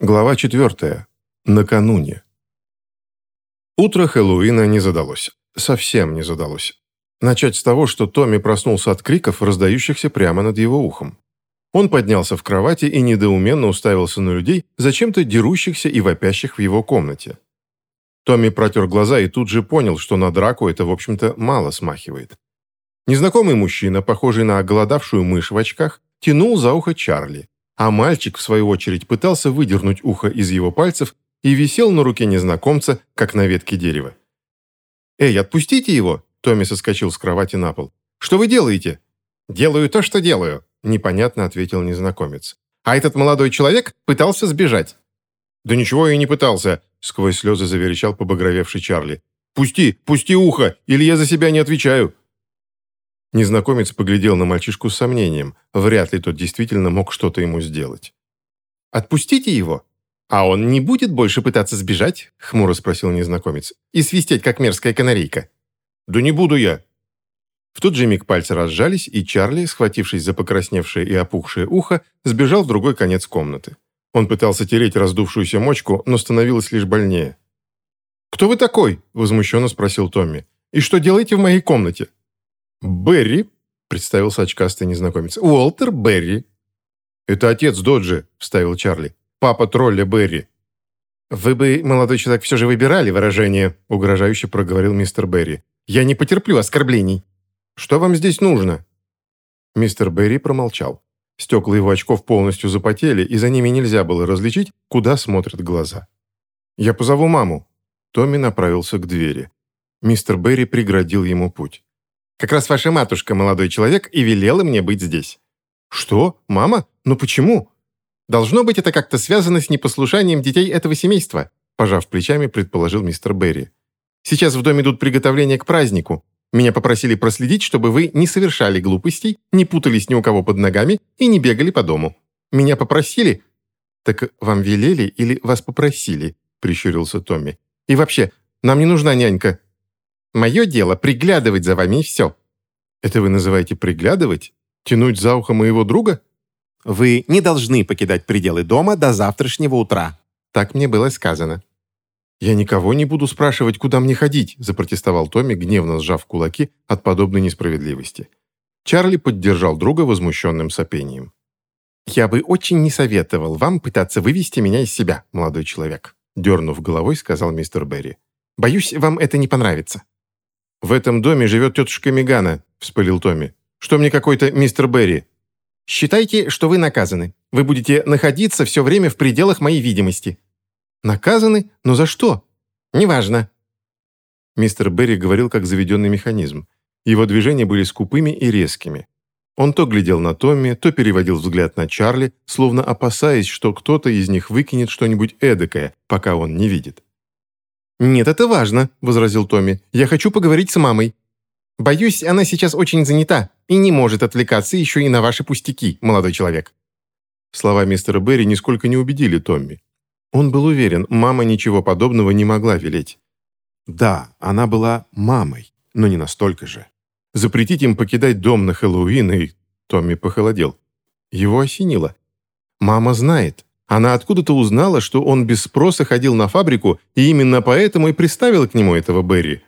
Глава 4. Накануне. Утро Хэллоуина не задалось. Совсем не задалось. Начать с того, что Томми проснулся от криков, раздающихся прямо над его ухом. Он поднялся в кровати и недоуменно уставился на людей, зачем-то дерущихся и вопящих в его комнате. Томми протер глаза и тут же понял, что на драку это, в общем-то, мало смахивает. Незнакомый мужчина, похожий на оголодавшую мышь в очках, тянул за ухо Чарли а мальчик, в свою очередь, пытался выдернуть ухо из его пальцев и висел на руке незнакомца, как на ветке дерева. «Эй, отпустите его!» Томми соскочил с кровати на пол. «Что вы делаете?» «Делаю то, что делаю», – непонятно ответил незнакомец. «А этот молодой человек пытался сбежать». «Да ничего я не пытался», – сквозь слезы заверещал побагровевший Чарли. «Пусти, пусти ухо, или я за себя не отвечаю». Незнакомец поглядел на мальчишку с сомнением. Вряд ли тот действительно мог что-то ему сделать. «Отпустите его!» «А он не будет больше пытаться сбежать?» — хмуро спросил незнакомец. «И свистеть, как мерзкая канарейка?» «Да не буду я!» В тот же миг пальцы разжались, и Чарли, схватившись за покрасневшее и опухшее ухо, сбежал в другой конец комнаты. Он пытался тереть раздувшуюся мочку, но становилось лишь больнее. «Кто вы такой?» – возмущенно спросил Томми. «И что делаете в моей комнате?» «Берри», — представился очкастый незнакомец. «Уолтер Берри». «Это отец Доджи», — вставил Чарли. «Папа тролля Берри». «Вы бы, молодой человек, все же выбирали выражение», — угрожающе проговорил мистер Берри. «Я не потерплю оскорблений». «Что вам здесь нужно?» Мистер Берри промолчал. Стекла его очков полностью запотели, и за ними нельзя было различить, куда смотрят глаза. «Я позову маму». Томми направился к двери. Мистер Берри преградил ему путь. Как раз ваша матушка, молодой человек, и велела мне быть здесь». «Что? Мама? Но почему?» «Должно быть, это как-то связано с непослушанием детей этого семейства», пожав плечами, предположил мистер Берри. «Сейчас в доме идут приготовления к празднику. Меня попросили проследить, чтобы вы не совершали глупостей, не путались ни у кого под ногами и не бегали по дому. Меня попросили...» «Так вам велели или вас попросили?» прищурился Томми. «И вообще, нам не нужна нянька. Мое дело приглядывать за вами и все». «Это вы называете приглядывать? Тянуть за ухо моего друга?» «Вы не должны покидать пределы дома до завтрашнего утра». Так мне было сказано. «Я никого не буду спрашивать, куда мне ходить», запротестовал Томми, гневно сжав кулаки от подобной несправедливости. Чарли поддержал друга возмущенным сопением. «Я бы очень не советовал вам пытаться вывести меня из себя, молодой человек», дернув головой, сказал мистер Берри. «Боюсь, вам это не понравится». «В этом доме живет тетушка Мегана», — вспылил Томми. «Что мне какой-то мистер Берри?» «Считайте, что вы наказаны. Вы будете находиться все время в пределах моей видимости». «Наказаны? Но за что?» «Неважно». Мистер Берри говорил как заведенный механизм. Его движения были скупыми и резкими. Он то глядел на Томми, то переводил взгляд на Чарли, словно опасаясь, что кто-то из них выкинет что-нибудь эдакое, пока он не видит. «Нет, это важно», — возразил Томми. «Я хочу поговорить с мамой». «Боюсь, она сейчас очень занята и не может отвлекаться еще и на ваши пустяки, молодой человек». Слова мистера Берри нисколько не убедили Томми. Он был уверен, мама ничего подобного не могла велеть. Да, она была мамой, но не настолько же. Запретить им покидать дом на Хэллоуин, и Томми похолодел. Его осенило. Мама знает. Она откуда-то узнала, что он без спроса ходил на фабрику, и именно поэтому и приставила к нему этого Берри.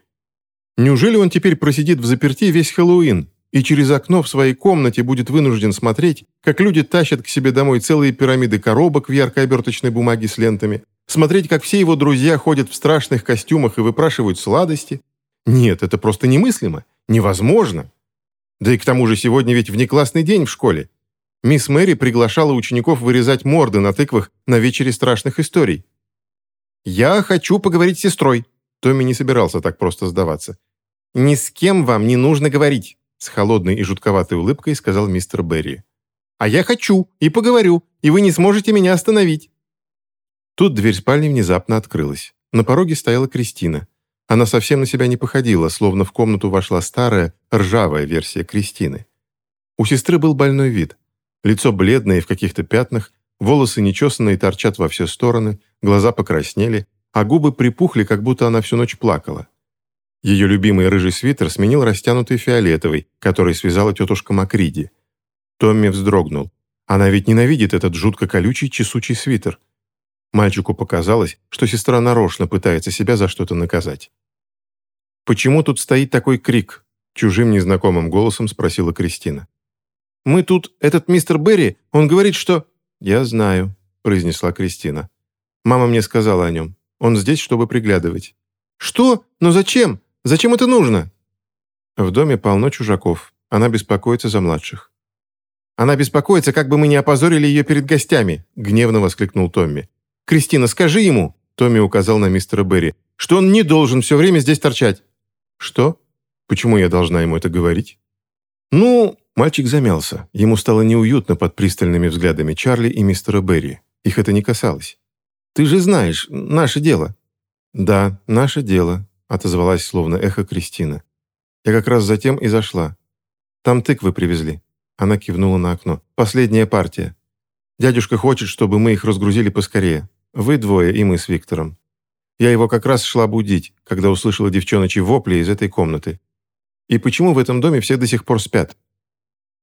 Неужели он теперь просидит в заперти весь Хэллоуин и через окно в своей комнате будет вынужден смотреть, как люди тащат к себе домой целые пирамиды коробок в яркой оберточной бумаге с лентами, смотреть, как все его друзья ходят в страшных костюмах и выпрашивают сладости? Нет, это просто немыслимо, невозможно. Да и к тому же сегодня ведь внеклассный день в школе. Мисс Мэри приглашала учеников вырезать морды на тыквах на вечере страшных историй. «Я хочу поговорить с сестрой». Томми не собирался так просто сдаваться. «Ни с кем вам не нужно говорить», с холодной и жутковатой улыбкой сказал мистер Берри. «А я хочу и поговорю, и вы не сможете меня остановить». Тут дверь спальни внезапно открылась. На пороге стояла Кристина. Она совсем на себя не походила, словно в комнату вошла старая, ржавая версия Кристины. У сестры был больной вид. Лицо бледное и в каких-то пятнах, волосы нечесанные торчат во все стороны, глаза покраснели, а губы припухли, как будто она всю ночь плакала. Ее любимый рыжий свитер сменил растянутый фиолетовый, который связала тетушка Макриди. Томми вздрогнул. Она ведь ненавидит этот жутко колючий чесучий свитер. Мальчику показалось, что сестра нарочно пытается себя за что-то наказать. «Почему тут стоит такой крик?» Чужим незнакомым голосом спросила Кристина. «Мы тут... Этот мистер Берри, он говорит, что...» «Я знаю», — произнесла Кристина. «Мама мне сказала о нем. Он здесь, чтобы приглядывать». «Что? Но зачем? Зачем это нужно?» В доме полно чужаков. Она беспокоится за младших. «Она беспокоится, как бы мы не опозорили ее перед гостями», — гневно воскликнул Томми. «Кристина, скажи ему», — Томми указал на мистера Берри, «что он не должен все время здесь торчать». «Что? Почему я должна ему это говорить?» «Ну...» — мальчик замялся. Ему стало неуютно под пристальными взглядами Чарли и мистера Берри. Их это не касалось. «Ты же знаешь, наше дело». «Да, наше дело», — отозвалась словно эхо Кристина. «Я как раз затем и зашла. Там тыквы привезли». Она кивнула на окно. «Последняя партия. Дядюшка хочет, чтобы мы их разгрузили поскорее. Вы двое и мы с Виктором. Я его как раз шла будить, когда услышала девчоночи вопли из этой комнаты. И почему в этом доме все до сих пор спят?»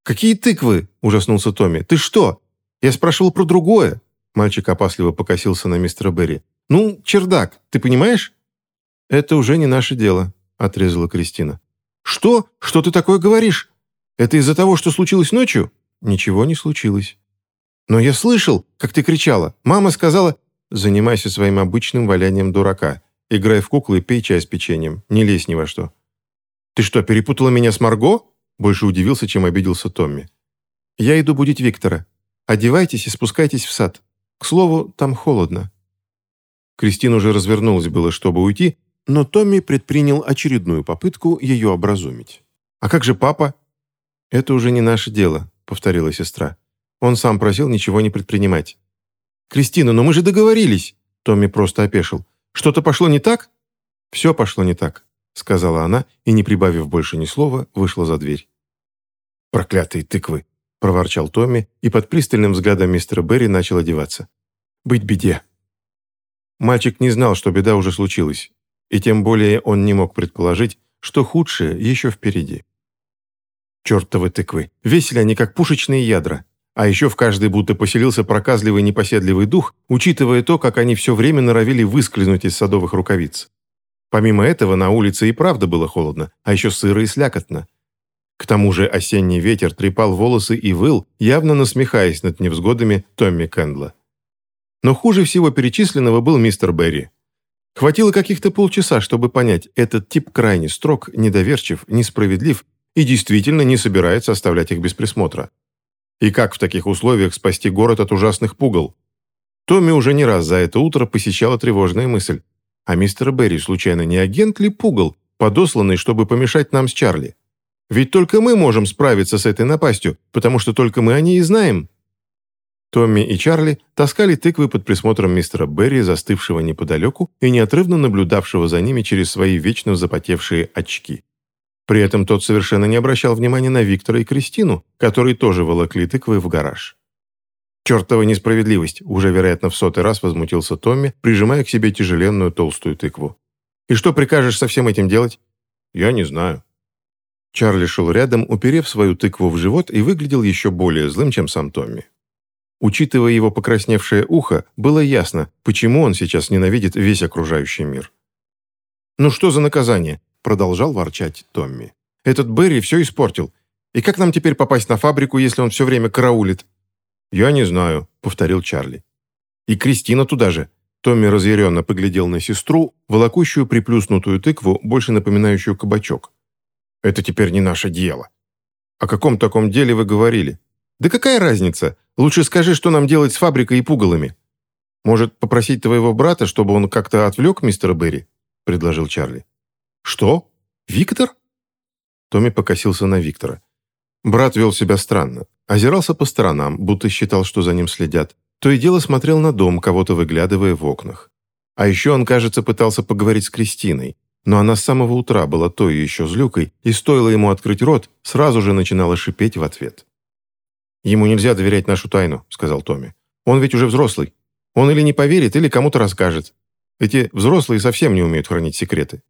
«Какие тыквы?» – ужаснулся Томми. «Ты что? Я спрашивал про другое». Мальчик опасливо покосился на мистера Берри. «Ну, чердак, ты понимаешь?» «Это уже не наше дело», – отрезала Кристина. «Что? Что ты такое говоришь? Это из-за того, что случилось ночью?» «Ничего не случилось». «Но я слышал, как ты кричала. Мама сказала...» «Занимайся своим обычным валянием дурака. Играй в куклы и пей чай с печеньем. Не лезь ни во что». «Ты что, перепутала меня с Марго?» Больше удивился, чем обиделся Томми. «Я иду будить Виктора. Одевайтесь и спускайтесь в сад. К слову, там холодно». Кристина уже развернулась было, чтобы уйти, но Томми предпринял очередную попытку ее образумить. «А как же папа?» «Это уже не наше дело», — повторила сестра. Он сам просил ничего не предпринимать. «Кристина, но мы же договорились!» Томми просто опешил. «Что-то пошло не так?» «Все пошло не так», — сказала она и, не прибавив больше ни слова, вышла за дверь. «Проклятые тыквы!» — проворчал Томми и под пристальным взглядом мистера Берри начал одеваться. «Быть беде!» Мальчик не знал, что беда уже случилась, и тем более он не мог предположить, что худшее еще впереди. Чертовы тыквы! Весили они, как пушечные ядра. А еще в каждой будто поселился проказливый непоседливый дух, учитывая то, как они все время норовили выскользнуть из садовых рукавиц. Помимо этого, на улице и правда было холодно, а еще сыро и слякотно. К тому же осенний ветер трепал волосы и выл, явно насмехаясь над невзгодами Томми Кэндла. Но хуже всего перечисленного был мистер Берри. Хватило каких-то полчаса, чтобы понять, этот тип крайне строг, недоверчив, несправедлив и действительно не собирается оставлять их без присмотра. И как в таких условиях спасти город от ужасных пугал? Томми уже не раз за это утро посещала тревожная мысль. А мистер Берри случайно не агент ли пугал, подосланный, чтобы помешать нам с Чарли? Ведь только мы можем справиться с этой напастью, потому что только мы о ней и знаем. Томми и Чарли таскали тыквы под присмотром мистера Берри, застывшего неподалеку и неотрывно наблюдавшего за ними через свои вечно запотевшие очки. При этом тот совершенно не обращал внимания на Виктора и Кристину, которые тоже волокли тыквы в гараж. «Чертова несправедливость!» – уже, вероятно, в сотый раз возмутился Томми, прижимая к себе тяжеленную толстую тыкву. «И что прикажешь со всем этим делать?» «Я не знаю». Чарли шел рядом, уперев свою тыкву в живот и выглядел еще более злым, чем сам Томми. Учитывая его покрасневшее ухо, было ясно, почему он сейчас ненавидит весь окружающий мир. «Ну что за наказание? продолжал ворчать Томми. «Этот Берри все испортил. И как нам теперь попасть на фабрику, если он все время караулит?» «Я не знаю», — повторил Чарли. «И Кристина туда же». Томми разъяренно поглядел на сестру, волокущую приплюснутую тыкву, больше напоминающую кабачок. «Это теперь не наше дело». «О каком таком деле вы говорили?» «Да какая разница? Лучше скажи, что нам делать с фабрикой и пугалами». «Может, попросить твоего брата, чтобы он как-то отвлек мистера Берри?» — предложил Чарли. «Что? Виктор?» Томми покосился на Виктора. Брат вел себя странно. Озирался по сторонам, будто считал, что за ним следят. То и дело смотрел на дом, кого-то выглядывая в окнах. А еще он, кажется, пытался поговорить с Кристиной. Но она с самого утра была той еще злюкой, и стоило ему открыть рот, сразу же начинала шипеть в ответ. «Ему нельзя доверять нашу тайну», — сказал Томми. «Он ведь уже взрослый. Он или не поверит, или кому-то расскажет. Эти взрослые совсем не умеют хранить секреты.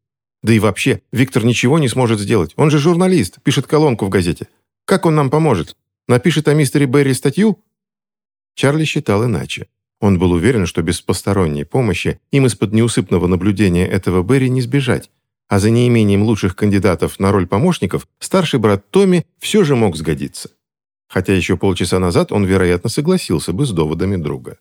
Да и вообще, Виктор ничего не сможет сделать. Он же журналист, пишет колонку в газете. Как он нам поможет? Напишет о мистере Берри статью?» Чарли считал иначе. Он был уверен, что без посторонней помощи им из-под неусыпного наблюдения этого Берри не сбежать, а за неимением лучших кандидатов на роль помощников старший брат Томми все же мог сгодиться. Хотя еще полчаса назад он, вероятно, согласился бы с доводами друга.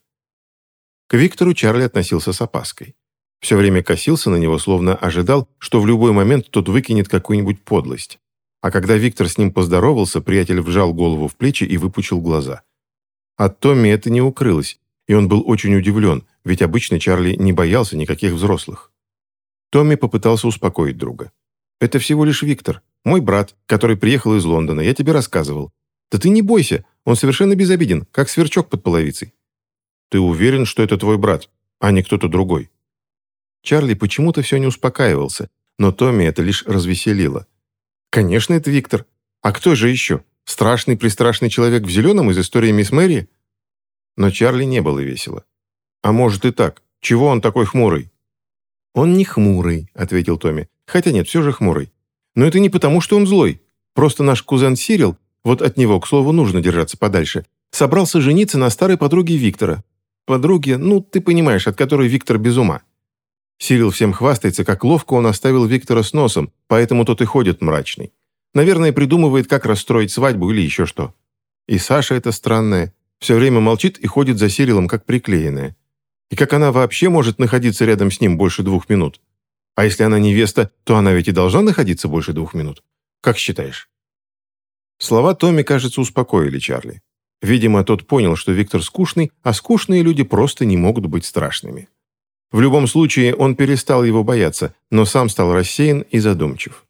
К Виктору Чарли относился с опаской. Все время косился на него, словно ожидал, что в любой момент тот выкинет какую-нибудь подлость. А когда Виктор с ним поздоровался, приятель вжал голову в плечи и выпучил глаза. От Томми это не укрылось, и он был очень удивлен, ведь обычно Чарли не боялся никаких взрослых. Томми попытался успокоить друга. «Это всего лишь Виктор, мой брат, который приехал из Лондона, я тебе рассказывал. Да ты не бойся, он совершенно безобиден, как сверчок под половицей». «Ты уверен, что это твой брат, а не кто-то другой?» Чарли почему-то все не успокаивался, но Томми это лишь развеселило. «Конечно, это Виктор. А кто же еще? Страшный-пристрашный человек в зеленом из истории мисс Мэри?» Но Чарли не было весело. «А может и так. Чего он такой хмурый?» «Он не хмурый», — ответил Томми. «Хотя нет, все же хмурый. Но это не потому, что он злой. Просто наш кузен Сирил, вот от него, к слову, нужно держаться подальше, собрался жениться на старой подруге Виктора. Подруге, ну, ты понимаешь, от которой Виктор без ума. Сирил всем хвастается, как ловко он оставил Виктора с носом, поэтому тот и ходит мрачный. Наверное, придумывает, как расстроить свадьбу или еще что. И Саша это странная. Все время молчит и ходит за Сирилом, как приклеенная. И как она вообще может находиться рядом с ним больше двух минут? А если она невеста, то она ведь и должна находиться больше двух минут. Как считаешь? Слова Томми, кажется, успокоили Чарли. Видимо, тот понял, что Виктор скучный, а скучные люди просто не могут быть страшными. В любом случае, он перестал его бояться, но сам стал рассеян и задумчив.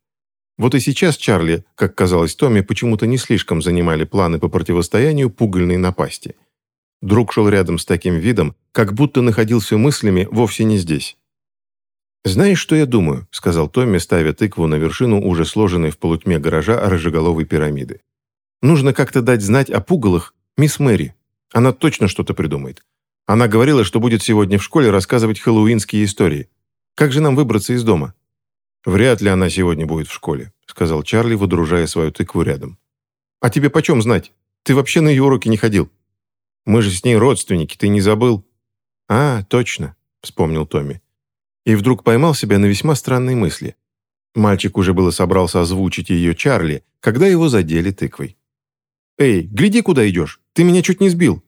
Вот и сейчас Чарли, как казалось Томми, почему-то не слишком занимали планы по противостоянию пугальной напасти. Друг шел рядом с таким видом, как будто находился мыслями вовсе не здесь. «Знаешь, что я думаю?» — сказал Томми, ставя тыкву на вершину уже сложенной в полутьме гаража рыжеголовой пирамиды. «Нужно как-то дать знать о пугалах мисс Мэри. Она точно что-то придумает. Она говорила, что будет сегодня в школе рассказывать хэллоуинские истории. Как же нам выбраться из дома?» «Вряд ли она сегодня будет в школе», — сказал Чарли, выдружая свою тыкву рядом. «А тебе почем знать? Ты вообще на ее уроки не ходил. Мы же с ней родственники, ты не забыл?» «А, точно», — вспомнил Томми. И вдруг поймал себя на весьма странной мысли. Мальчик уже было собрался озвучить ее Чарли, когда его задели тыквой. «Эй, гляди, куда идешь! Ты меня чуть не сбил!»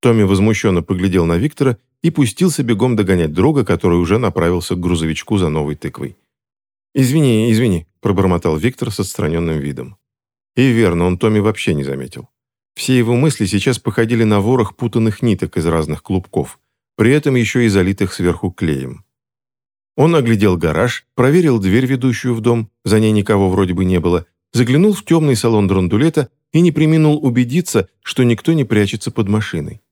Томми возмущенно поглядел на Виктора и пустился бегом догонять друга, который уже направился к грузовичку за новой тыквой. «Извини, извини», – пробормотал Виктор с отстраненным видом. И верно, он Томми вообще не заметил. Все его мысли сейчас походили на ворох путанных ниток из разных клубков, при этом еще и залитых сверху клеем. Он оглядел гараж, проверил дверь, ведущую в дом, за ней никого вроде бы не было, заглянул в темный салон драндулета и не приминул убедиться, что никто не прячется под машиной.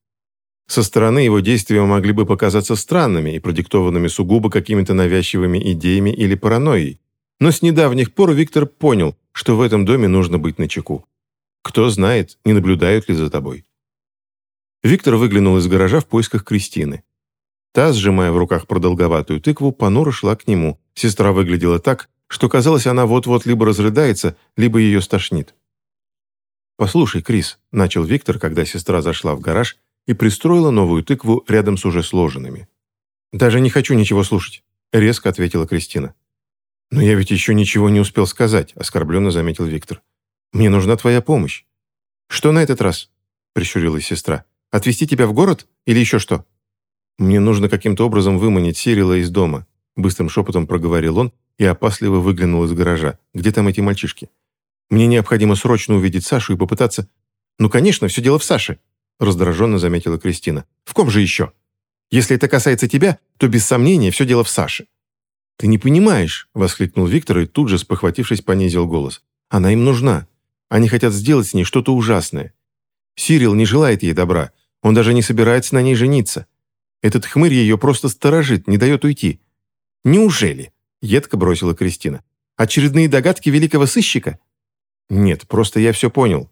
Со стороны его действия могли бы показаться странными и продиктованными сугубо какими-то навязчивыми идеями или паранойей. Но с недавних пор Виктор понял, что в этом доме нужно быть начеку. Кто знает, не наблюдают ли за тобой. Виктор выглянул из гаража в поисках Кристины. Та, сжимая в руках продолговатую тыкву, понуро шла к нему. Сестра выглядела так, что казалось, она вот-вот либо разрыдается, либо ее стошнит. «Послушай, Крис», — начал Виктор, когда сестра зашла в гараж и пристроила новую тыкву рядом с уже сложенными. «Даже не хочу ничего слушать», — резко ответила Кристина. «Но я ведь еще ничего не успел сказать», — оскорбленно заметил Виктор. «Мне нужна твоя помощь». «Что на этот раз?» — прищурилась сестра. «Отвезти тебя в город или еще что?» «Мне нужно каким-то образом выманить Сирила из дома», — быстрым шепотом проговорил он и опасливо выглянул из гаража. «Где там эти мальчишки?» «Мне необходимо срочно увидеть Сашу и попытаться...» «Ну, конечно, все дело в Саше», раздраженно заметила Кристина. «В ком же еще? Если это касается тебя, то без сомнения все дело в Саше». «Ты не понимаешь», — воскликнул Виктор и тут же, спохватившись, понизил голос. «Она им нужна. Они хотят сделать с ней что-то ужасное. Сирил не желает ей добра. Он даже не собирается на ней жениться. Этот хмырь ее просто сторожит, не дает уйти». «Неужели?» — едко бросила Кристина. «Очередные догадки великого сыщика?» «Нет, просто я все понял».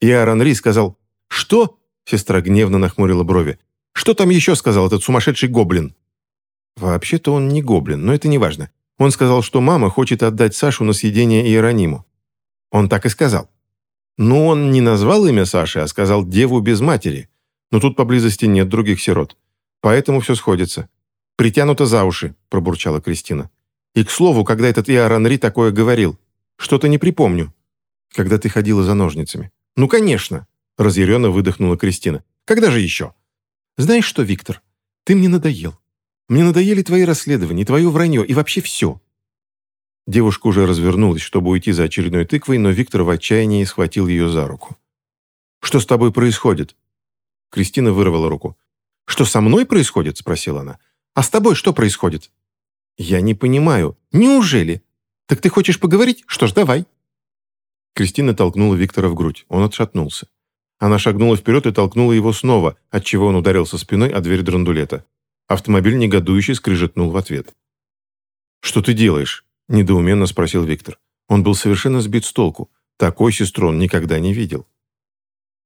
И Аарон Ри сказал «Что?» Сестра гневно нахмурила брови. «Что там еще сказал этот сумасшедший гоблин?» «Вообще-то он не гоблин, но это не важно. Он сказал, что мама хочет отдать Сашу на съедение Иерониму. Он так и сказал. Но он не назвал имя Саши, а сказал «деву без матери». Но тут поблизости нет других сирот. Поэтому все сходится. «Притянуто за уши», – пробурчала Кристина. «И, к слову, когда этот Иоанн Ри такое говорил? Что-то не припомню». «Когда ты ходила за ножницами». «Ну, конечно», – разъяренно выдохнула Кристина. «Когда же еще?» «Знаешь что, Виктор, ты мне надоел. Мне надоели твои расследования, твое вранье и вообще все». Девушка уже развернулась, чтобы уйти за очередной тыквой, но Виктор в отчаянии схватил ее за руку. «Что с тобой происходит?» Кристина вырвала руку. «Что со мной происходит?» – спросила она. «А с тобой что происходит?» «Я не понимаю. Неужели? Так ты хочешь поговорить? Что ж, давай». Кристина толкнула Виктора в грудь. Он отшатнулся. Она шагнула вперед и толкнула его снова, отчего он ударился спиной о дверь драндулета. Автомобиль негодующе скрижетнул в ответ. «Что ты делаешь?» – недоуменно спросил Виктор. Он был совершенно сбит с толку. Такой сестру он никогда не видел.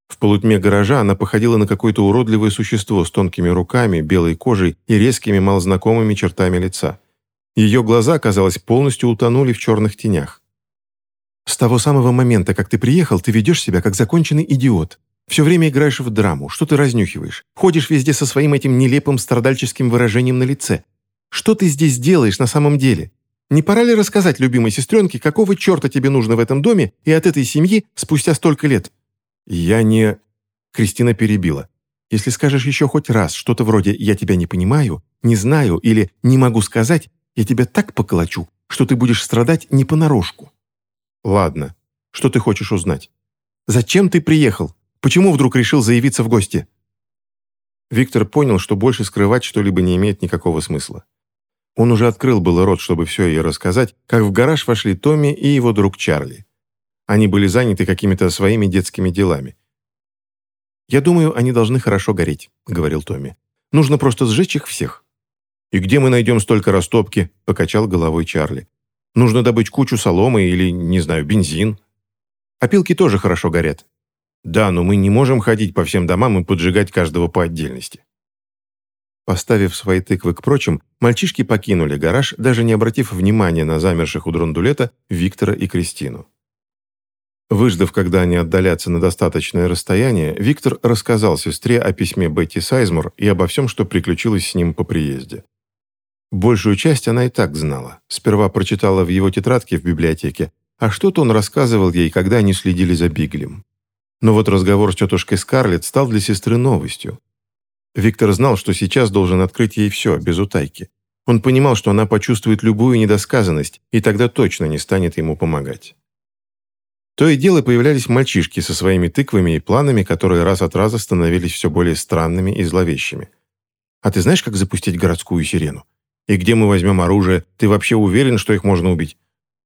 В полутьме гаража она походила на какое-то уродливое существо с тонкими руками, белой кожей и резкими малознакомыми чертами лица. Ее глаза, казалось, полностью утонули в черных тенях. «С того самого момента, как ты приехал, ты ведешь себя как законченный идиот. Все время играешь в драму, что ты разнюхиваешь. Ходишь везде со своим этим нелепым страдальческим выражением на лице. Что ты здесь делаешь на самом деле? Не пора ли рассказать любимой сестренке, какого черта тебе нужно в этом доме и от этой семьи спустя столько лет?» «Я не...» Кристина перебила. «Если скажешь еще хоть раз что-то вроде «я тебя не понимаю», «не знаю» или «не могу сказать», я тебя так поколочу, что ты будешь страдать не понарошку». «Ладно. Что ты хочешь узнать?» «Зачем ты приехал? Почему вдруг решил заявиться в гости?» Виктор понял, что больше скрывать что-либо не имеет никакого смысла. Он уже открыл было рот, чтобы все ей рассказать, как в гараж вошли Томми и его друг Чарли. Они были заняты какими-то своими детскими делами. «Я думаю, они должны хорошо гореть», — говорил Томми. «Нужно просто сжечь их всех». «И где мы найдем столько растопки?» — покачал головой Чарли. «Нужно добыть кучу соломы или, не знаю, бензин». «Опилки тоже хорошо горят». «Да, но мы не можем ходить по всем домам и поджигать каждого по отдельности». Поставив свои тыквы к прочим, мальчишки покинули гараж, даже не обратив внимания на замерших у драндулета Виктора и Кристину. Выждав, когда они отдалятся на достаточное расстояние, Виктор рассказал сестре о письме Бетти Сайзмур и обо всем, что приключилось с ним по приезде. Большую часть она и так знала. Сперва прочитала в его тетрадке в библиотеке, а что-то он рассказывал ей, когда они следили за Биглем. Но вот разговор с тетушкой Скарлетт стал для сестры новостью. Виктор знал, что сейчас должен открыть ей все, без утайки. Он понимал, что она почувствует любую недосказанность, и тогда точно не станет ему помогать. То и дело появлялись мальчишки со своими тыквами и планами, которые раз от раза становились все более странными и зловещими. «А ты знаешь, как запустить городскую сирену? И где мы возьмем оружие? Ты вообще уверен, что их можно убить?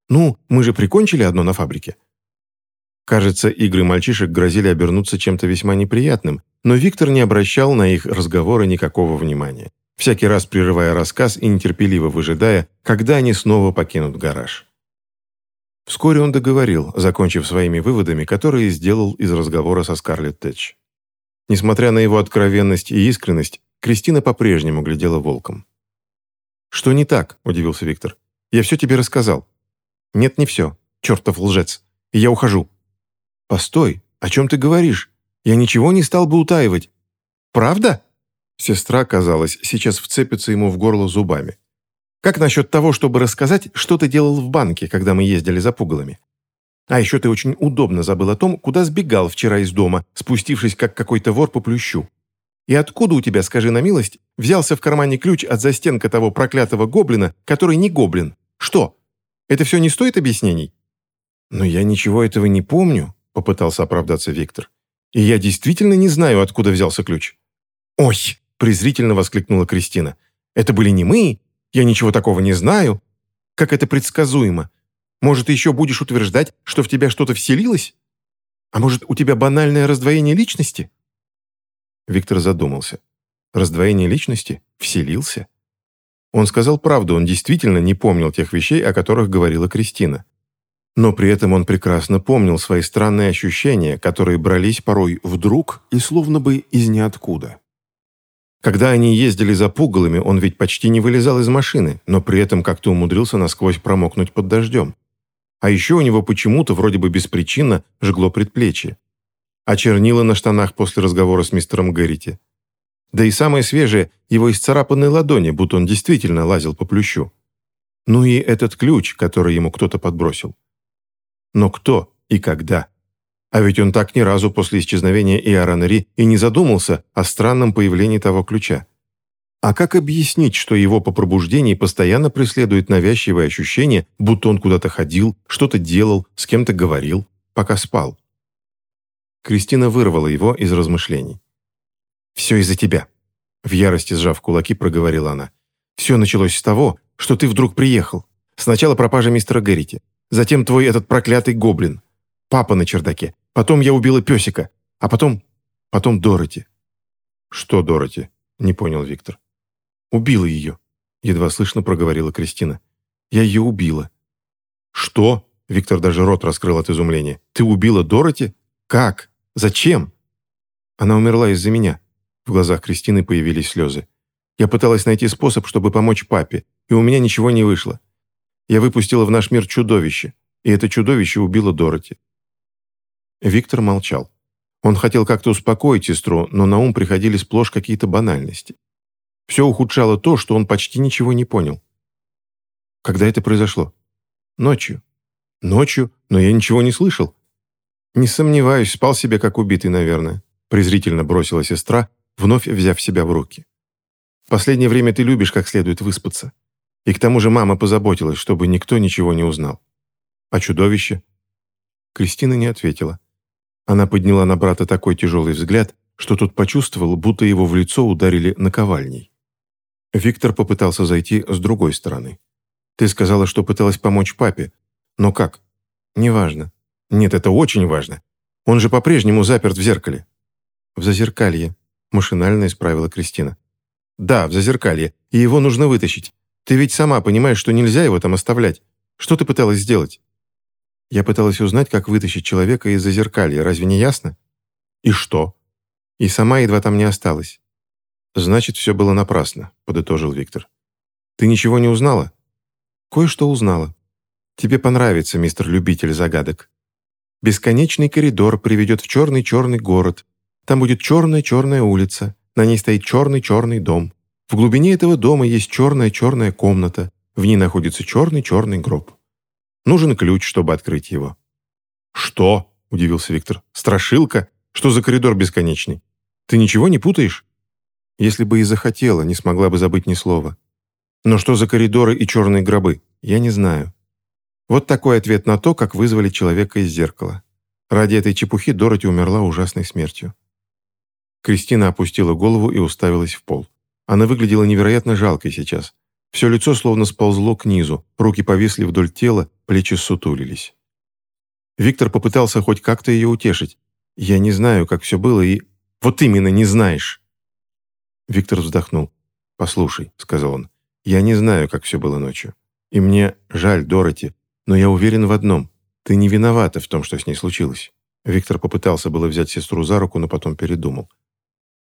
Ну, мы же прикончили одно на фабрике». Кажется, игры мальчишек грозили обернуться чем-то весьма неприятным, но Виктор не обращал на их разговоры никакого внимания, всякий раз прерывая рассказ и нетерпеливо выжидая, когда они снова покинут гараж. Вскоре он договорил, закончив своими выводами, которые сделал из разговора со Скарлетт Тэтч. Несмотря на его откровенность и искренность, Кристина по-прежнему глядела волком. «Что не так?» – удивился Виктор. «Я все тебе рассказал». «Нет, не все. Чертов лжец. Я ухожу». «Постой. О чем ты говоришь? Я ничего не стал бы утаивать». «Правда?» Сестра, казалось, сейчас вцепится ему в горло зубами. Как насчет того, чтобы рассказать, что ты делал в банке, когда мы ездили за пугалами? А еще ты очень удобно забыл о том, куда сбегал вчера из дома, спустившись как какой-то вор по плющу. И откуда у тебя, скажи на милость, взялся в кармане ключ от застенка того проклятого гоблина, который не гоблин? Что? Это все не стоит объяснений? Но я ничего этого не помню, попытался оправдаться Виктор. И я действительно не знаю, откуда взялся ключ. Ой, презрительно воскликнула Кристина. Это были не мы, я ничего такого не знаю. Как это предсказуемо? Может, ты еще будешь утверждать, что в тебя что-то вселилось? А может, у тебя банальное раздвоение личности?» Виктор задумался. «Раздвоение личности? Вселился?» Он сказал правду, он действительно не помнил тех вещей, о которых говорила Кристина. Но при этом он прекрасно помнил свои странные ощущения, которые брались порой вдруг и словно бы из ниоткуда. Когда они ездили за пугалами, он ведь почти не вылезал из машины, но при этом как-то умудрился насквозь промокнуть под дождем. А еще у него почему-то, вроде бы беспричинно, жгло предплечье. А чернила на штанах после разговора с мистером Гэррити. Да и самое свежее – его исцарапанные ладони, будто он действительно лазил по плющу. Ну и этот ключ, который ему кто-то подбросил. Но кто и когда? А ведь он так ни разу после исчезновения Иорана Ри и не задумался о странном появлении того ключа. А как объяснить, что его по пробуждении постоянно преследует навязчивое ощущение, будто он куда-то ходил, что-то делал, с кем-то говорил, пока спал? Кристина вырвала его из размышлений. «Все из-за тебя», — в ярости сжав кулаки, проговорила она. «Все началось с того, что ты вдруг приехал. Сначала пропажа мистера Гэррити, затем твой этот проклятый гоблин, папа на чердаке, Потом я убила песика, а потом... потом Дороти». «Что Дороти?» — не понял Виктор. «Убила ее», — едва слышно проговорила Кристина. «Я ее убила». «Что?» — Виктор даже рот раскрыл от изумления. «Ты убила Дороти? Как? Зачем?» «Она умерла из-за меня». В глазах Кристины появились слезы. «Я пыталась найти способ, чтобы помочь папе, и у меня ничего не вышло. Я выпустила в наш мир чудовище, и это чудовище убило Дороти. Виктор молчал. Он хотел как-то успокоить сестру, но на ум приходили сплошь какие-то банальности. Все ухудшало то, что он почти ничего не понял. Когда это произошло? Ночью. Ночью? Но я ничего не слышал. Не сомневаюсь, спал себе как убитый, наверное. Презрительно бросила сестра, вновь взяв себя в руки. В последнее время ты любишь как следует выспаться. И к тому же мама позаботилась, чтобы никто ничего не узнал. А чудовище? Кристина не ответила. Она подняла на брата такой тяжелый взгляд, что тот почувствовал, будто его в лицо ударили наковальней. Виктор попытался зайти с другой стороны. «Ты сказала, что пыталась помочь папе. Но как?» «Неважно». «Нет, это очень важно. Он же по-прежнему заперт в зеркале». «В зазеркалье», — машинально исправила Кристина. «Да, в зазеркалье, и его нужно вытащить. Ты ведь сама понимаешь, что нельзя его там оставлять. Что ты пыталась сделать?» Я пыталась узнать, как вытащить человека из зазеркалья, разве не ясно? И что? И сама едва там не осталась. Значит, все было напрасно, подытожил Виктор. Ты ничего не узнала? Кое-что узнала. Тебе понравится, мистер любитель загадок. Бесконечный коридор приведет в черный-черный город. Там будет черная-черная улица. На ней стоит черный-черный дом. В глубине этого дома есть черная-черная комната. В ней находится черный-черный гроб. Нужен ключ, чтобы открыть его». «Что?» – удивился Виктор. «Страшилка? Что за коридор бесконечный? Ты ничего не путаешь?» «Если бы и захотела, не смогла бы забыть ни слова. Но что за коридоры и черные гробы? Я не знаю. Вот такой ответ на то, как вызвали человека из зеркала. Ради этой чепухи Дороти умерла ужасной смертью». Кристина опустила голову и уставилась в пол. Она выглядела невероятно жалкой сейчас. Все лицо словно сползло к низу, руки повисли вдоль тела, плечи сутулились. Виктор попытался хоть как-то ее утешить. «Я не знаю, как все было, и...» «Вот именно не знаешь!» Виктор вздохнул. «Послушай», — сказал он, — «я не знаю, как все было ночью. И мне жаль Дороти, но я уверен в одном. Ты не виновата в том, что с ней случилось». Виктор попытался было взять сестру за руку, но потом передумал.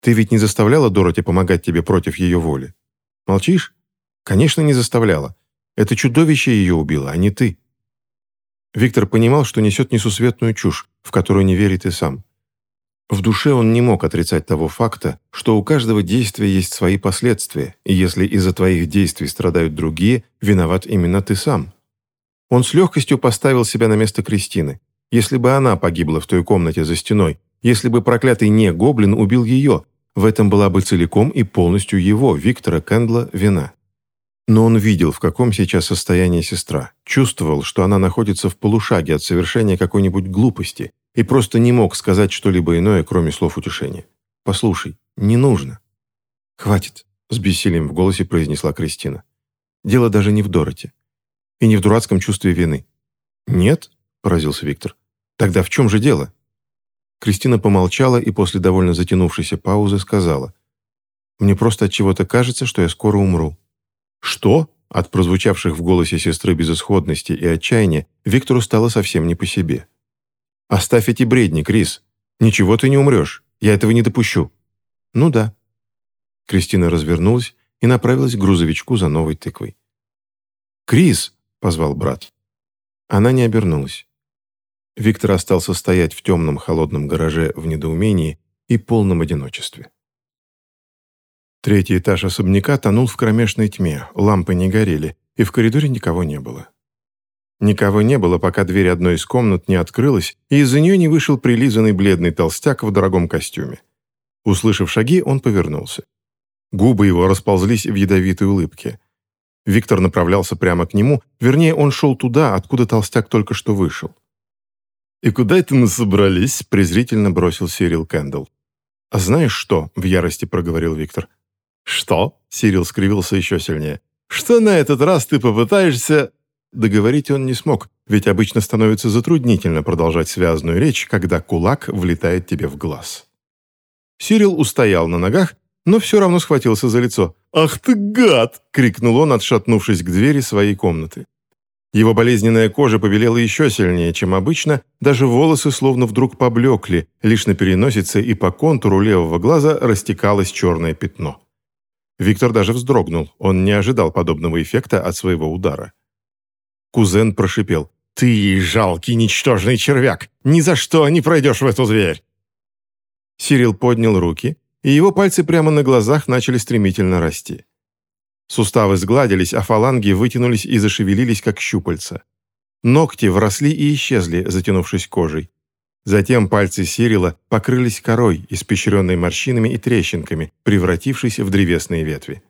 «Ты ведь не заставляла Дороти помогать тебе против ее воли? Молчишь? Конечно, не заставляла. Это чудовище ее убило, а не ты. Виктор понимал, что несет несусветную чушь, в которую не верит и сам. В душе он не мог отрицать того факта, что у каждого действия есть свои последствия, и если из-за твоих действий страдают другие, виноват именно ты сам. Он с легкостью поставил себя на место Кристины. Если бы она погибла в той комнате за стеной, если бы проклятый не-гоблин убил ее, в этом была бы целиком и полностью его, Виктора Кэндла, вина. Но он видел, в каком сейчас состоянии сестра, чувствовал, что она находится в полушаге от совершения какой-нибудь глупости и просто не мог сказать что-либо иное, кроме слов утешения. «Послушай, не нужно». «Хватит», — с бессилием в голосе произнесла Кристина. «Дело даже не в Дороте. И не в дурацком чувстве вины». «Нет?» — поразился Виктор. «Тогда в чем же дело?» Кристина помолчала и после довольно затянувшейся паузы сказала. «Мне просто от чего-то кажется, что я скоро умру». «Что?» От прозвучавших в голосе сестры безысходности и отчаяния Виктору стало совсем не по себе. «Оставь эти бредни, Крис. Ничего ты не умрешь. Я этого не допущу». «Ну да». Кристина развернулась и направилась к грузовичку за новой тыквой. «Крис!» — позвал брат. Она не обернулась. Виктор остался стоять в темном холодном гараже в недоумении и полном одиночестве. Третий этаж особняка тонул в кромешной тьме, лампы не горели, и в коридоре никого не было. Никого не было, пока дверь одной из комнат не открылась, и из-за нее не вышел прилизанный бледный толстяк в дорогом костюме. Услышав шаги, он повернулся. Губы его расползлись в ядовитой улыбке. Виктор направлялся прямо к нему, вернее, он шел туда, откуда толстяк только что вышел. «И куда это мы собрались?» – презрительно бросил Сирил Кэндалл. «А знаешь что?» – в ярости проговорил Виктор. «Что?» – Сирил скривился еще сильнее. «Что на этот раз ты попытаешься...» Договорить он не смог, ведь обычно становится затруднительно продолжать связанную речь, когда кулак влетает тебе в глаз. Сирил устоял на ногах, но все равно схватился за лицо. «Ах ты гад!» — крикнул он, отшатнувшись к двери своей комнаты. Его болезненная кожа побелела еще сильнее, чем обычно, даже волосы словно вдруг поблекли, лишь на переносице и по контуру левого глаза растекалось черное пятно. Виктор даже вздрогнул, он не ожидал подобного эффекта от своего удара. Кузен прошипел. «Ты, жалкий, ничтожный червяк, ни за что не пройдешь в эту дверь!» Сирил поднял руки, и его пальцы прямо на глазах начали стремительно расти. Суставы сгладились, а фаланги вытянулись и зашевелились, как щупальца. Ногти вросли и исчезли, затянувшись кожей. Затем пальцы Сирила покрылись корой, испещренной морщинами и трещинками, превратившись в древесные ветви.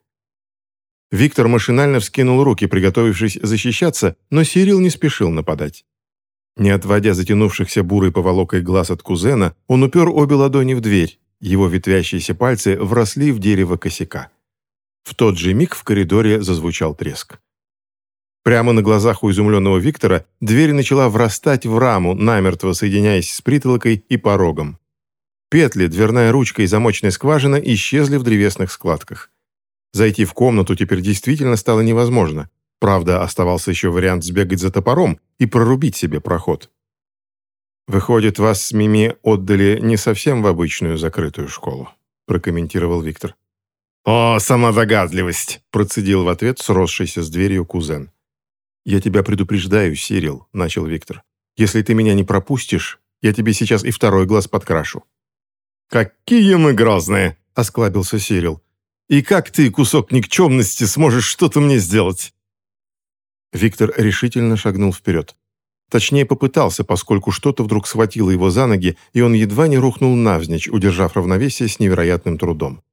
Виктор машинально вскинул руки, приготовившись защищаться, но Сирил не спешил нападать. Не отводя затянувшихся бурой поволокой глаз от кузена, он упер обе ладони в дверь, его ветвящиеся пальцы вросли в дерево косяка. В тот же миг в коридоре зазвучал треск. Прямо на глазах у изумленного Виктора дверь начала врастать в раму, намертво соединяясь с притолокой и порогом. Петли, дверная ручка и замочная скважина исчезли в древесных складках. Зайти в комнату теперь действительно стало невозможно. Правда, оставался еще вариант сбегать за топором и прорубить себе проход. «Выходит, вас с Мими отдали не совсем в обычную закрытую школу», прокомментировал Виктор. «О, самозагадливость!» – процедил в ответ сросшийся с дверью кузен. «Я тебя предупреждаю, Сирил», – начал Виктор. «Если ты меня не пропустишь, я тебе сейчас и второй глаз подкрашу». «Какие мы грозные!» – осклабился Сирил. «И как ты, кусок никчемности, сможешь что-то мне сделать?» Виктор решительно шагнул вперед. Точнее, попытался, поскольку что-то вдруг схватило его за ноги, и он едва не рухнул навзничь, удержав равновесие с невероятным трудом.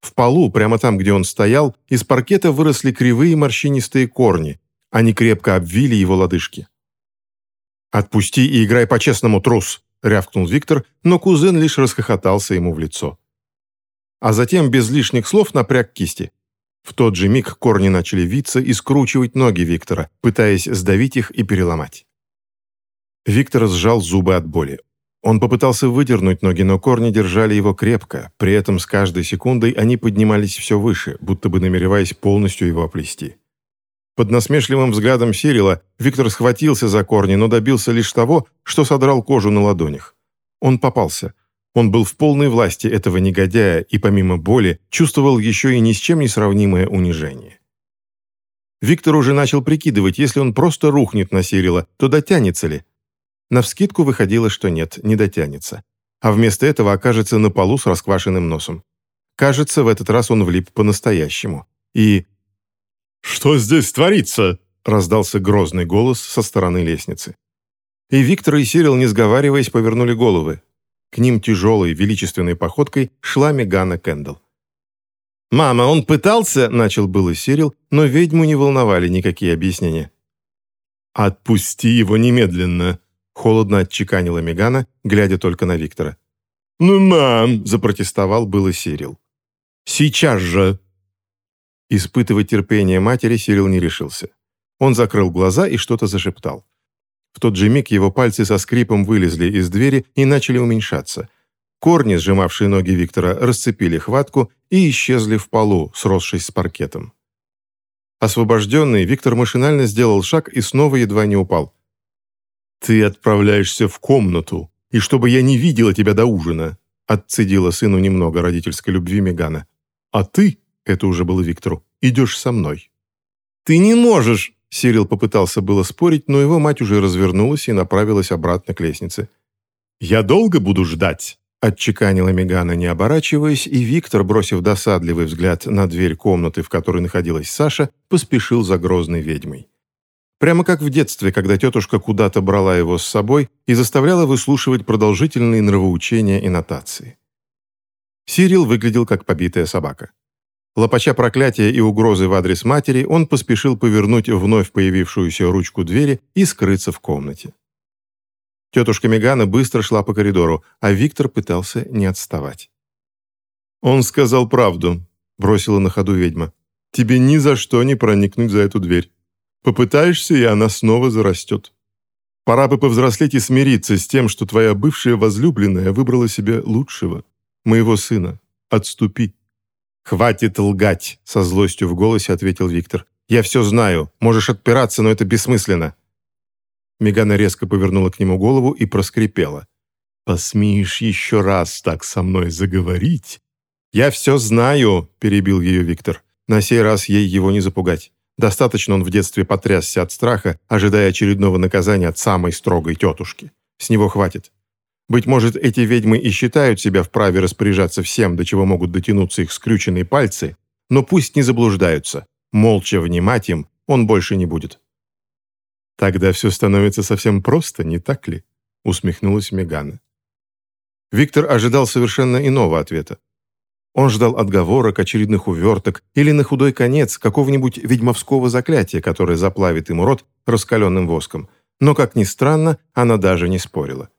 В полу, прямо там, где он стоял, из паркета выросли кривые морщинистые корни. Они крепко обвили его лодыжки. «Отпусти и играй по-честному, трус!» — рявкнул Виктор, но кузен лишь расхохотался ему в лицо. А затем без лишних слов напряг кисти. В тот же миг корни начали виться и скручивать ноги Виктора, пытаясь сдавить их и переломать. Виктор сжал зубы от боли. Он попытался выдернуть ноги, но корни держали его крепко, при этом с каждой секундой они поднимались все выше, будто бы намереваясь полностью его оплести. Под насмешливым взглядом Сирила Виктор схватился за корни, но добился лишь того, что содрал кожу на ладонях. Он попался. Он был в полной власти этого негодяя и, помимо боли, чувствовал еще и ни с чем не сравнимое унижение. Виктор уже начал прикидывать, если он просто рухнет на Сирила, то дотянется ли, Навскидку выходило, что нет, не дотянется. А вместо этого окажется на полу с расквашенным носом. Кажется, в этот раз он влип по-настоящему. И... «Что здесь творится?» — раздался грозный голос со стороны лестницы. И Виктор и Сирил, не сговариваясь, повернули головы. К ним тяжелой, величественной походкой шла Мегана Кэндалл. «Мама, он пытался?» — начал было Сирил, но ведьму не волновали никакие объяснения. «Отпусти его немедленно!» Холодно отчеканила Мегана, глядя только на Виктора. «Ну, мам!» – запротестовал было Сирил. «Сейчас же!» Испытывать терпение матери Сирил не решился. Он закрыл глаза и что-то зашептал. В тот же миг его пальцы со скрипом вылезли из двери и начали уменьшаться. Корни, сжимавшие ноги Виктора, расцепили хватку и исчезли в полу, сросшись с паркетом. Освобожденный, Виктор машинально сделал шаг и снова едва не упал. «Ты отправляешься в комнату, и чтобы я не видела тебя до ужина», отцедила сыну немного родительской любви Мегана. «А ты, это уже было Виктору, идешь со мной». «Ты не можешь!» Сирил попытался было спорить, но его мать уже развернулась и направилась обратно к лестнице. «Я долго буду ждать?» Отчеканила Мегана, не оборачиваясь, и Виктор, бросив досадливый взгляд на дверь комнаты, в которой находилась Саша, поспешил за грозной ведьмой. Прямо как в детстве, когда тетушка куда-то брала его с собой и заставляла выслушивать продолжительные нравоучения и нотации. Сирил выглядел как побитая собака. Лопача проклятия и угрозы в адрес матери, он поспешил повернуть вновь появившуюся ручку двери и скрыться в комнате. Тетушка Мегана быстро шла по коридору, а Виктор пытался не отставать. «Он сказал правду», — бросила на ходу ведьма. «Тебе ни за что не проникнуть за эту дверь. Попытаешься, и она снова зарастет. Пора бы повзрослеть и смириться с тем, что твоя бывшая возлюбленная выбрала себе лучшего, моего сына. Отступи». «Хватит лгать», — со злостью в голосе ответил Виктор. «Я все знаю. Можешь отпираться, но это бессмысленно. Мегана резко повернула к нему голову и проскрипела. «Посмеешь еще раз так со мной заговорить?» «Я все знаю», — перебил ее Виктор. На сей раз ей его не запугать. Достаточно он в детстве потрясся от страха, ожидая очередного наказания от самой строгой тетушки. С него хватит. Быть может, эти ведьмы и считают себя вправе распоряжаться всем, до чего могут дотянуться их скрюченные пальцы, но пусть не заблуждаются. Молча внимать им он больше не будет. «Тогда все становится совсем просто, не так ли?» — усмехнулась Мегана. Виктор ожидал совершенно иного ответа. Он ждал отговорок, очередных уверток или на худой конец какого-нибудь ведьмовского заклятия, которое заплавит ему рот раскаленным воском. Но, как ни странно, она даже не спорила.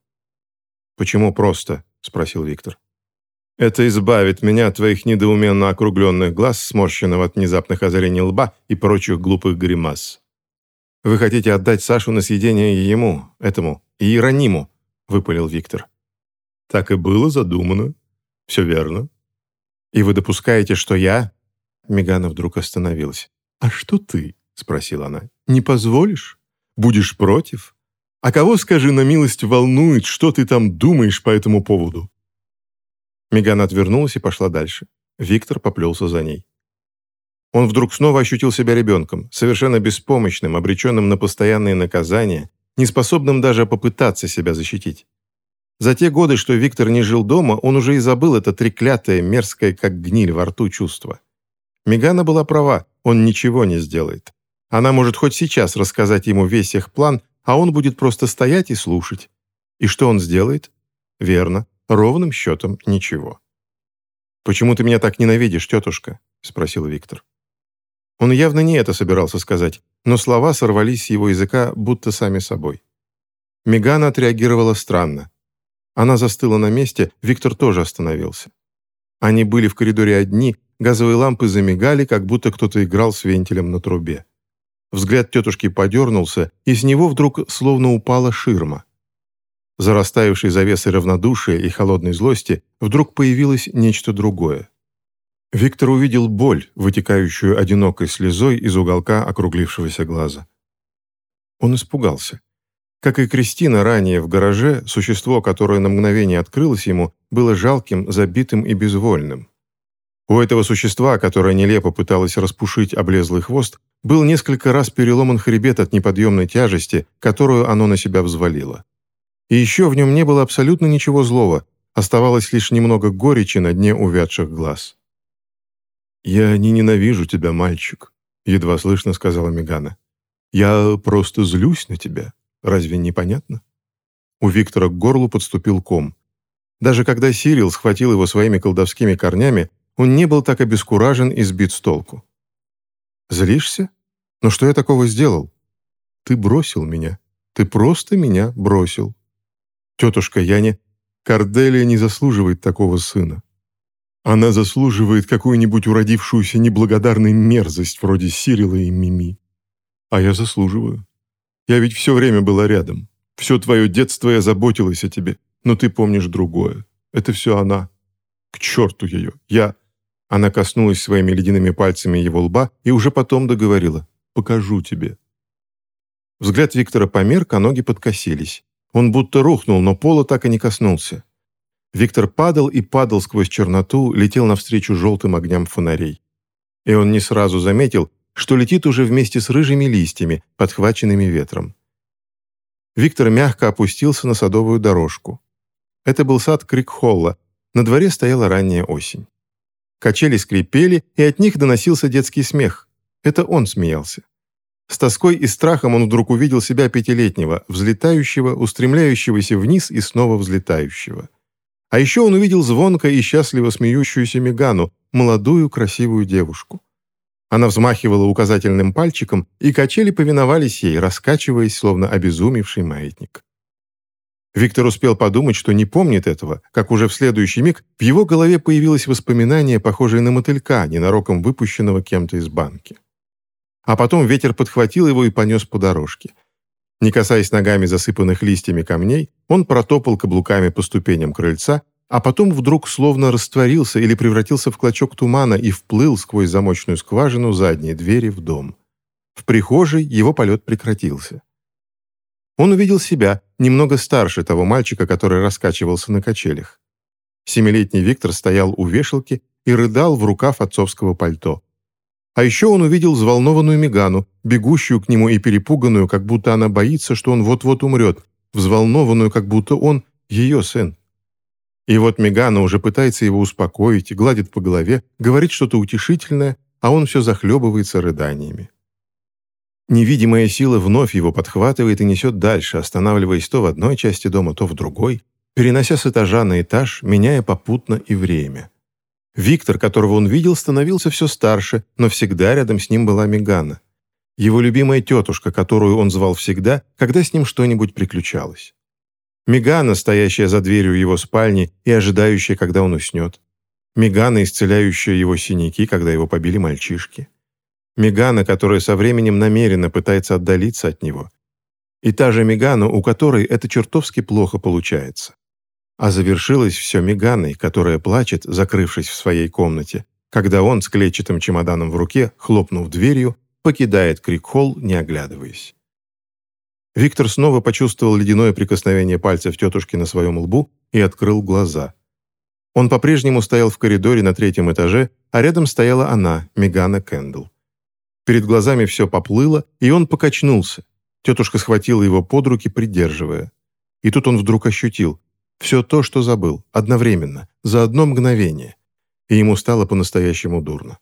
«Почему просто?» — спросил Виктор. «Это избавит меня от твоих недоуменно округленных глаз, сморщенного от внезапных озарений лба и прочих глупых гримас. «Вы хотите отдать Сашу на съедение ему, этому, Иерониму», — выпалил Виктор. «Так и было задумано. Все верно». «И вы допускаете, что я...» Мегана вдруг остановилась. «А что ты?» — спросила она. «Не позволишь? Будешь против? А кого, скажи на милость, волнует, что ты там думаешь по этому поводу?» Мегана отвернулась и пошла дальше. Виктор поплелся за ней. Он вдруг снова ощутил себя ребенком, совершенно беспомощным, обреченным на постоянные наказания, неспособным даже попытаться себя защитить. За те годы, что Виктор не жил дома, он уже и забыл это треклятое, мерзкое, как гниль во рту чувство. Мегана была права, он ничего не сделает. Она может хоть сейчас рассказать ему весь их план, а он будет просто стоять и слушать. И что он сделает? Верно, ровным счетом ничего. «Почему ты меня так ненавидишь, тетушка?» – спросил Виктор. Он явно не это собирался сказать, но слова сорвались с его языка будто сами собой. Мегана отреагировала странно. Она застыла на месте, Виктор тоже остановился. Они были в коридоре одни, газовые лампы замигали, как будто кто-то играл с вентилем на трубе. Взгляд тетушки подернулся, и с него вдруг словно упала ширма. За растаявшей завесой равнодушия и холодной злости вдруг появилось нечто другое. Виктор увидел боль, вытекающую одинокой слезой из уголка округлившегося глаза. Он испугался. Как и Кристина ранее в гараже, существо, которое на мгновение открылось ему, было жалким, забитым и безвольным. У этого существа, которое нелепо пыталось распушить облезлый хвост, был несколько раз переломан хребет от неподъемной тяжести, которую оно на себя взвалило. И еще в нем не было абсолютно ничего злого, оставалось лишь немного горечи на дне увядших глаз. «Я не ненавижу тебя, мальчик», — едва слышно сказала Мегана. «Я просто злюсь на тебя. Разве не понятно?» У Виктора к горлу подступил ком. Даже когда Сирил схватил его своими колдовскими корнями, он не был так обескуражен и сбит с толку. «Злишься? Но что я такого сделал? Ты бросил меня. Ты просто меня бросил. Тетушка, я не... Корделия не заслуживает такого сына. Она заслуживает какую-нибудь уродившуюся неблагодарной мерзость вроде Сирила и Мими. А я заслуживаю. Я ведь все время была рядом. Все твое детство я заботилась о тебе, но ты помнишь другое. Это все она. К черту ее. Я...» Она коснулась своими ледяными пальцами его лба и уже потом договорила. «Покажу тебе». Взгляд Виктора померк, а ноги подкосились. Он будто рухнул, но пола так и не коснулся. Виктор падал и падал сквозь черноту, летел навстречу желтым огням фонарей. И он не сразу заметил, что летит уже вместе с рыжими листьями, подхваченными ветром. Виктор мягко опустился на садовую дорожку. Это был сад Крикхолла. На дворе стояла ранняя осень. Качели скрипели, и от них доносился детский смех. Это он смеялся. С тоской и страхом он вдруг увидел себя пятилетнего, взлетающего, устремляющегося вниз и снова взлетающего. А еще он увидел звонко и счастливо смеющуюся Мегану, молодую красивую девушку. Она взмахивала указательным пальчиком, и качели повиновались ей, раскачиваясь, словно обезумевший маятник. Виктор успел подумать, что не помнит этого, как уже в следующий миг в его голове появилось воспоминание, похожее на мотылька, ненароком выпущенного кем-то из банки. А потом ветер подхватил его и понес по дорожке. Не касаясь ногами засыпанных листьями камней, он протопал каблуками по ступеням крыльца, а потом вдруг словно растворился или превратился в клочок тумана и вплыл сквозь замочную скважину задней двери в дом. В прихожей его полет прекратился. Он увидел себя, немного старше того мальчика, который раскачивался на качелях. Семилетний Виктор стоял у вешалки и рыдал в рукав отцовского пальто. А еще он увидел взволнованную Мегану, бегущую к нему и перепуганную, как будто она боится, что он вот-вот умрет, взволнованную, как будто он ее сын. И вот Мегана уже пытается его успокоить, гладит по голове, говорит что-то утешительное, а он все захлебывается рыданиями. Невидимая сила вновь его подхватывает и несет дальше, останавливаясь то в одной части дома, то в другой, перенося с этажа на этаж, меняя попутно и время. Виктор, которого он видел, становился все старше, но всегда рядом с ним была Мегана. Его любимая тетушка, которую он звал всегда, когда с ним что-нибудь приключалось. Мегана, стоящая за дверью его спальни и ожидающая, когда он уснет. Мегана, исцеляющая его синяки, когда его побили мальчишки. Мегана, которая со временем намеренно пытается отдалиться от него. И та же Мегана, у которой это чертовски плохо получается. А завершилось все Меганой, которая плачет, закрывшись в своей комнате, когда он с клетчатым чемоданом в руке, хлопнув дверью, покидает Крикхолл, не оглядываясь. Виктор снова почувствовал ледяное прикосновение пальцев тетушки на своем лбу и открыл глаза. Он по-прежнему стоял в коридоре на третьем этаже, а рядом стояла она, Мегана Кэндл. Перед глазами все поплыло, и он покачнулся. Тетушка схватила его под руки, придерживая. И тут он вдруг ощутил все то, что забыл, одновременно, за одно мгновение. И ему стало по-настоящему дурно.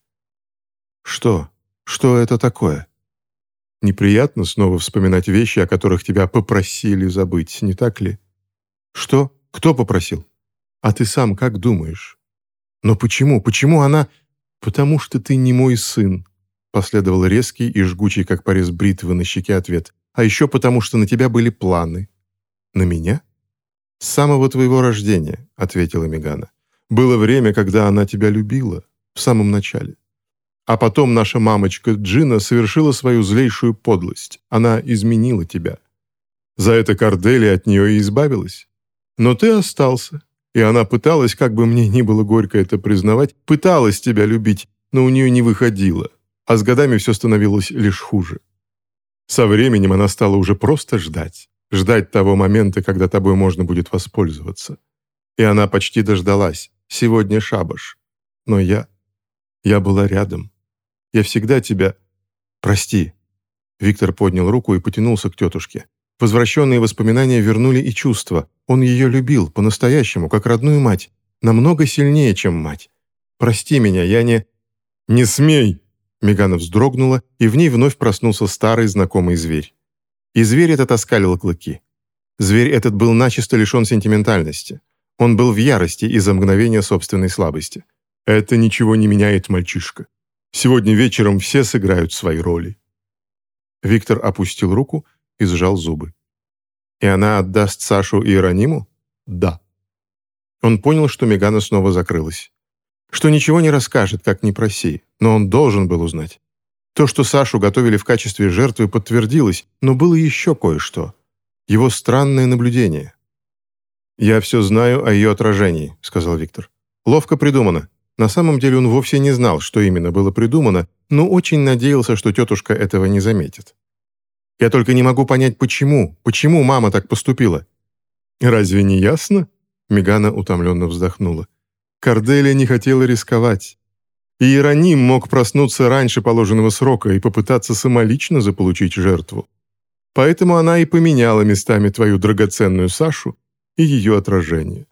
«Что? Что это такое?» Неприятно снова вспоминать вещи, о которых тебя попросили забыть, не так ли? Что? Кто попросил? А ты сам как думаешь? Но почему? Почему она... Потому что ты не мой сын, последовал резкий и жгучий, как порез бритвы на щеке ответ. А еще потому, что на тебя были планы. На меня? С самого твоего рождения, ответила Мегана. Было время, когда она тебя любила, в самом начале. А потом наша мамочка Джина совершила свою злейшую подлость. Она изменила тебя. За это Кардели от нее и избавилась. Но ты остался. И она пыталась, как бы мне ни было горько это признавать, пыталась тебя любить, но у нее не выходило. А с годами все становилось лишь хуже. Со временем она стала уже просто ждать. Ждать того момента, когда тобой можно будет воспользоваться. И она почти дождалась. Сегодня шабаш. Но я... Я была рядом. Я всегда тебя... Прости». Виктор поднял руку и потянулся к тетушке. Возвращенные воспоминания вернули и чувства. Он ее любил, по-настоящему, как родную мать. Намного сильнее, чем мать. «Прости меня, я не...» «Не смей!» Мегана вздрогнула, и в ней вновь проснулся старый знакомый зверь. И зверь этот оскалил клыки. Зверь этот был начисто лишен сентиментальности. Он был в ярости из-за мгновения собственной слабости. «Это ничего не меняет, мальчишка. Сегодня вечером все сыграют свои роли». Виктор опустил руку и сжал зубы. «И она отдаст Сашу Иерониму?» «Да». Он понял, что Мегана снова закрылась. Что ничего не расскажет, как ни проси, но он должен был узнать. То, что Сашу готовили в качестве жертвы, подтвердилось, но было еще кое-что. Его странное наблюдение. «Я все знаю о ее отражении», — сказал Виктор. «Ловко придумано. На самом деле он вовсе не знал, что именно было придумано, но очень надеялся, что тетушка этого не заметит. «Я только не могу понять, почему, почему мама так поступила». «Разве не ясно?» Мегана утомленно вздохнула. Корделия не хотела рисковать. Иероним мог проснуться раньше положенного срока и попытаться самолично заполучить жертву. Поэтому она и поменяла местами твою драгоценную Сашу и ее отражение.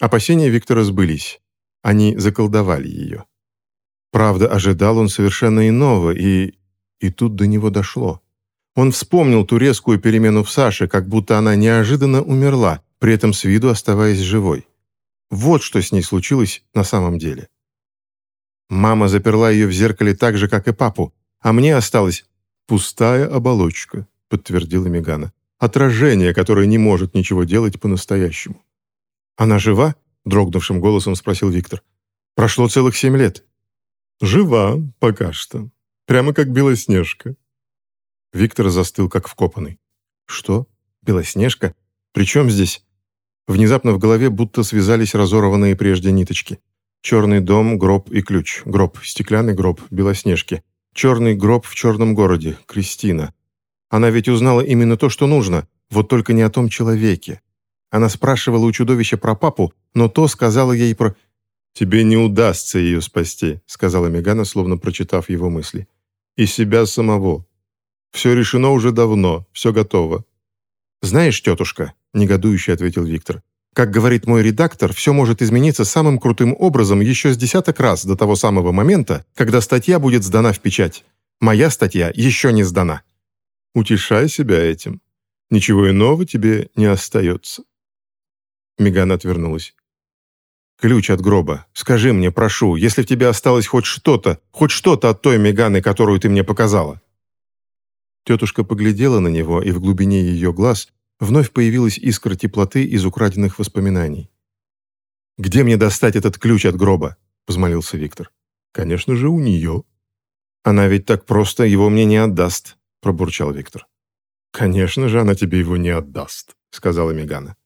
Опасения Виктора сбылись. Они заколдовали ее. Правда, ожидал он совершенно иного, и... И тут до него дошло. Он вспомнил ту резкую перемену в Саше, как будто она неожиданно умерла, при этом с виду оставаясь живой. Вот что с ней случилось на самом деле. Мама заперла ее в зеркале так же, как и папу, а мне осталась пустая оболочка, подтвердила Мегана. Отражение, которое не может ничего делать по-настоящему. «Она жива?» – дрогнувшим голосом спросил Виктор. «Прошло целых семь лет». «Жива, пока что. Прямо как Белоснежка». Виктор застыл, как вкопанный. «Что? Белоснежка? При чем здесь?» Внезапно в голове будто связались разорванные прежде ниточки. Черный дом, гроб и ключ. Гроб, стеклянный гроб, Белоснежки. Черный гроб в черном городе, Кристина. Она ведь узнала именно то, что нужно, вот только не о том человеке. Она спрашивала у чудовища про папу, но то сказала ей про... «Тебе не удастся ее спасти», — сказала Мегана, словно прочитав его мысли. «И себя самого. Все решено уже давно, все готово». «Знаешь, тетушка», — негодующе ответил Виктор, «как говорит мой редактор, все может измениться самым крутым образом еще с десяток раз до того самого момента, когда статья будет сдана в печать. Моя статья еще не сдана». «Утешай себя этим. Ничего иного тебе не остается». Меган отвернулась. «Ключ от гроба. Скажи мне, прошу, если в тебе осталось хоть что-то, хоть что-то от той Меганы, которую ты мне показала». Тетушка поглядела на него, и в глубине ее глаз вновь появилась искра теплоты из украденных воспоминаний. «Где мне достать этот ключ от гроба?» — взмолился Виктор. «Конечно же, у нее». «Она ведь так просто его мне не отдаст», — пробурчал Виктор. «Конечно же, она тебе его не отдаст», — сказала Мегана.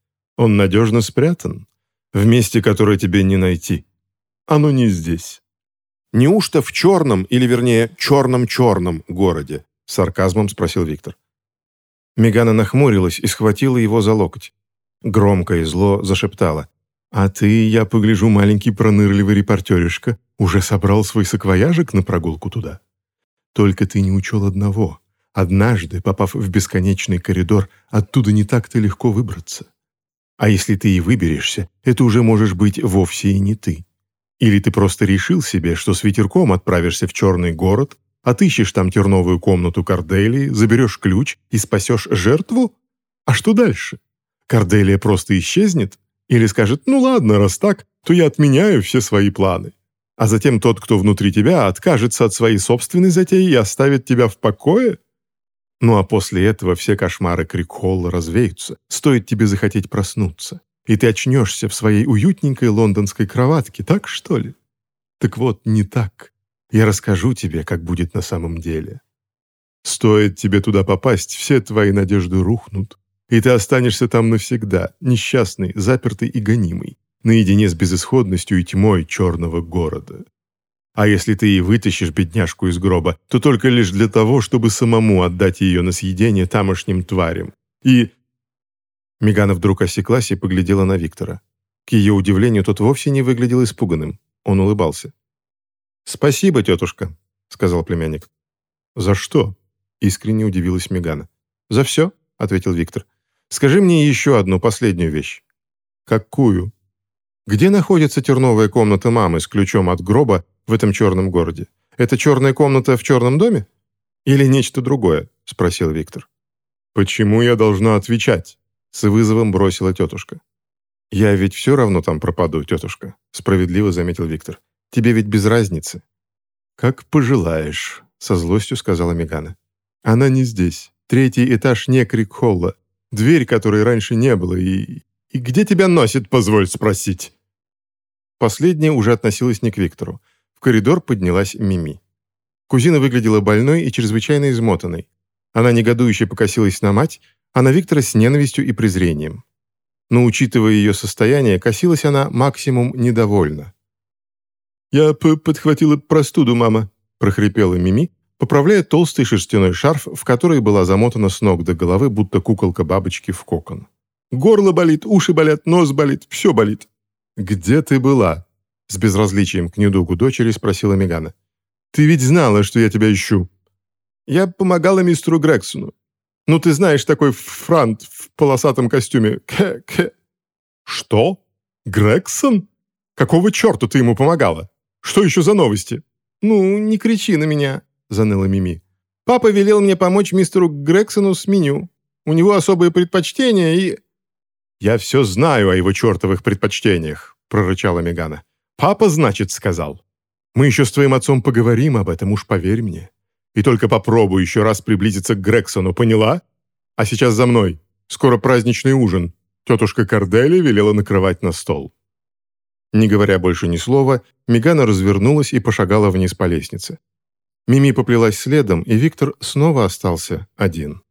Он надежно спрятан, в месте, которое тебе не найти. Оно не здесь. Неужто в черном, или вернее, черном-черном городе? Сарказмом спросил Виктор. Мегана нахмурилась и схватила его за локоть. Громко и зло зашептала. «А ты, я погляжу, маленький пронырливый репортеришка, уже собрал свой саквояжик на прогулку туда? Только ты не учел одного. Однажды, попав в бесконечный коридор, оттуда не так-то легко выбраться. А если ты и выберешься, это уже можешь быть вовсе и не ты. Или ты просто решил себе, что с ветерком отправишься в черный город, отыщешь там терновую комнату Корделии, заберешь ключ и спасешь жертву? А что дальше? Корделия просто исчезнет? Или скажет, ну ладно, раз так, то я отменяю все свои планы. А затем тот, кто внутри тебя, откажется от своей собственной затеи и оставит тебя в покое? Ну а после этого все кошмары Крикхолла развеются, стоит тебе захотеть проснуться, и ты очнешься в своей уютненькой лондонской кроватке, так что ли? Так вот, не так. Я расскажу тебе, как будет на самом деле. Стоит тебе туда попасть, все твои надежды рухнут, и ты останешься там навсегда, несчастный, запертый и гонимый, наедине с безысходностью и тьмой черного города. А если ты и вытащишь бедняжку из гроба, то только лишь для того, чтобы самому отдать ее на съедение тамошним тварям. И...» Мегана вдруг осеклась и поглядела на Виктора. К ее удивлению, тот вовсе не выглядел испуганным. Он улыбался. «Спасибо, тетушка», — сказал племянник. «За что?» — искренне удивилась Мегана. «За все», — ответил Виктор. «Скажи мне еще одну последнюю вещь». «Какую?» «Где находится терновая комната мамы с ключом от гроба в этом черном городе? Это черная комната в черном доме? Или нечто другое?» – спросил Виктор. «Почему я должна отвечать?» – с вызовом бросила тетушка. «Я ведь все равно там пропаду, тетушка», – справедливо заметил Виктор. «Тебе ведь без разницы». «Как пожелаешь», – со злостью сказала Мегана. «Она не здесь. Третий этаж не Крикхолла. Дверь, которой раньше не было, и... И где тебя носит, позволь спросить?» Последняя уже относилась не к Виктору. В коридор поднялась Мими. Кузина выглядела больной и чрезвычайно измотанной. Она негодующе покосилась на мать, а на Виктора с ненавистью и презрением. Но, учитывая ее состояние, косилась она максимум недовольна. «Я подхватила простуду, мама», – прохрипела Мими, поправляя толстый шерстяной шарф, в который была замотана с ног до головы, будто куколка бабочки в кокон. «Горло болит, уши болят, нос болит, все болит». «Где ты была?» С безразличием к недугу дочери спросила Мегана. «Ты ведь знала, что я тебя ищу». «Я помогала мистеру Грексону. Ну, ты знаешь, такой франт в полосатом костюме. К-к...» «Что? Грексон? Какого черта ты ему помогала? Что еще за новости?» «Ну, не кричи на меня», — заныла Мими. «Папа велел мне помочь мистеру Грексону с меню. У него особые предпочтения и...» «Я все знаю о его чертовых предпочтениях», — прорычала Мегана. «Папа, значит, сказал. Мы еще с твоим отцом поговорим об этом, уж поверь мне. И только попробуй еще раз приблизиться к Грексону, поняла? А сейчас за мной. Скоро праздничный ужин. Тетушка Кардели велела накрывать на стол». Не говоря больше ни слова, Мегана развернулась и пошагала вниз по лестнице. Мими поплелась следом, и Виктор снова остался один.